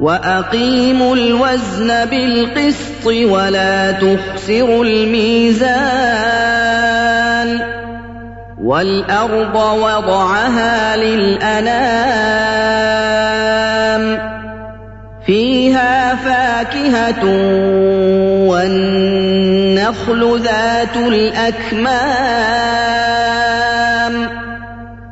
وأقيموا الوزن بالقسط ولا تخسروا الميزان والأرض وضعها للأنام فيها فاكهة والنخل ذات الأكمام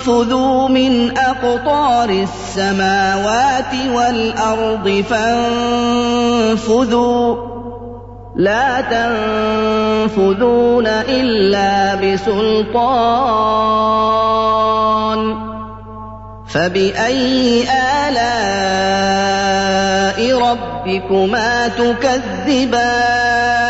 تنفذوا من اقطار السماوات والارض فانفذوا لا تنفذون الا بسلطان فباي الاء ربكما تكذبان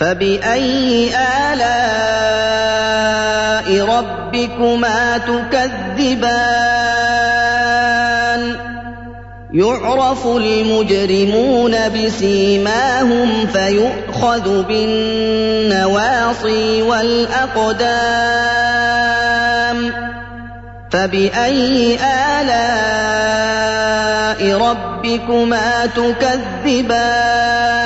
فَبِأَيِّ آلَاءِ رَبِّكُمَا تُكَذِّبَانِ؟ يُعْرَفُ الْمُجْرِمُونَ بِسِيمَاهُمْ فَيُؤْخَذُ بِالنَّوَاصِي وَالْأَقْدَامِ. فَبِأَيِّ آلَاءِ رَبِّكُمَا تُكَذِّبَانِ؟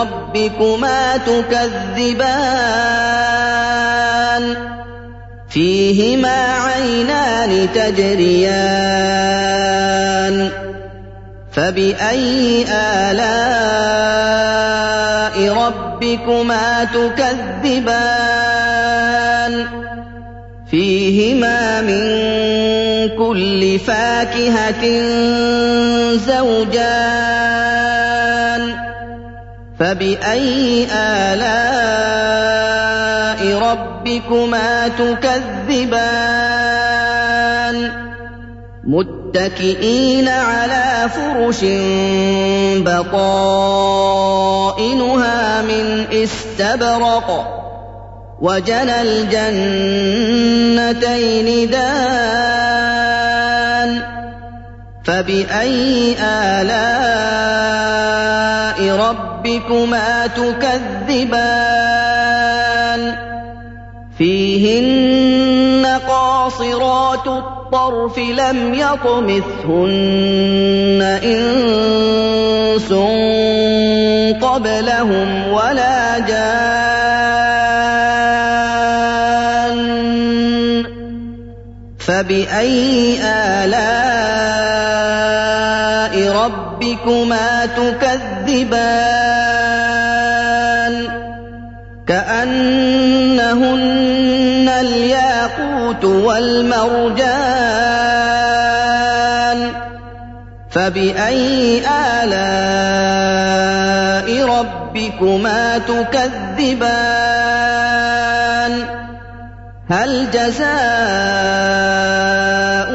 رَبِّكُمَا تُكَذِّبَانِ. فِيهِمَا عَيْنَانِ تَجْرِيَانِ. فَبِأَيِّ آلَاءِ رَبِّكُمَا تُكَذِّبَانِ؟ فِيهِمَا مِن كُلِّ فَاكِهَةٍ زَوْجَانِ. فَبِأَيِّ آلَاءِ رَبِّكُمَا تُكَذِّبَانِ؟ مُتَّكِئِينَ عَلَىٰ فُرُشٍ بَطَائِنُهَا مِنْ إِسْتَبْرَقٍ. وَجَنَى الْجَنَّتَيْنِ دَانٍ. فَبِأَيِّ آلَاءِ رَبِّكُمَا تُكَذِّبَانِ فِيهِنَّ قَاصِرَاتُ الطَّرْفِ لَمْ يَطْمِثْهُنَّ إِنسٌ قَبْلَهُمْ وَلَا جَانٌّ فَبِأَيِّ آلَاءِ رَبِّكُمَا تُكَذِّبَانِ كَأَنَّهُنَّ الْيَاقُوتُ وَالْمَرْجَانُ فَبِأَيِّ آلَاءِ رَبِّكُمَا تُكَذِّبَانِ هَلْ جَزَاءُ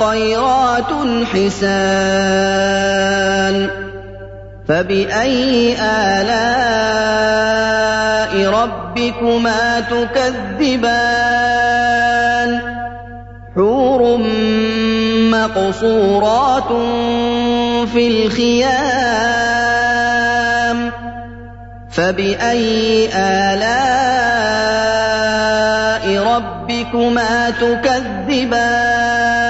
خَيْرَاتٌ حِسَانٌ. فَبِأَيِّ آلَاءِ رَبِّكُمَا تُكَذِّبَانِ؟ حُورٌ مَّقْصُورَاتٌ فِي الْخِيَامِ. فَبِأَيِّ آلَاءِ رَبِّكُمَا تُكَذِّبَانِ؟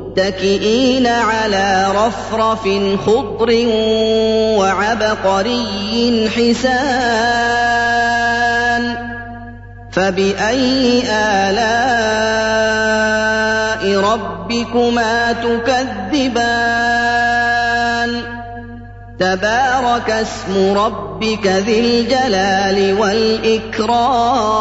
مُتَّكِئِينَ عَلَىٰ رَفْرَفٍ خُضْرٍ وَعَبْقَرِيٍّ حِسَانٍ فَبِأَيِّ آلَاءِ رَبِّكُمَا تُكَذِّبَانِ تَبَارَكَ اسْمُ رَبِّكَ ذِي الْجَلَالِ وَالْإِكْرَامِ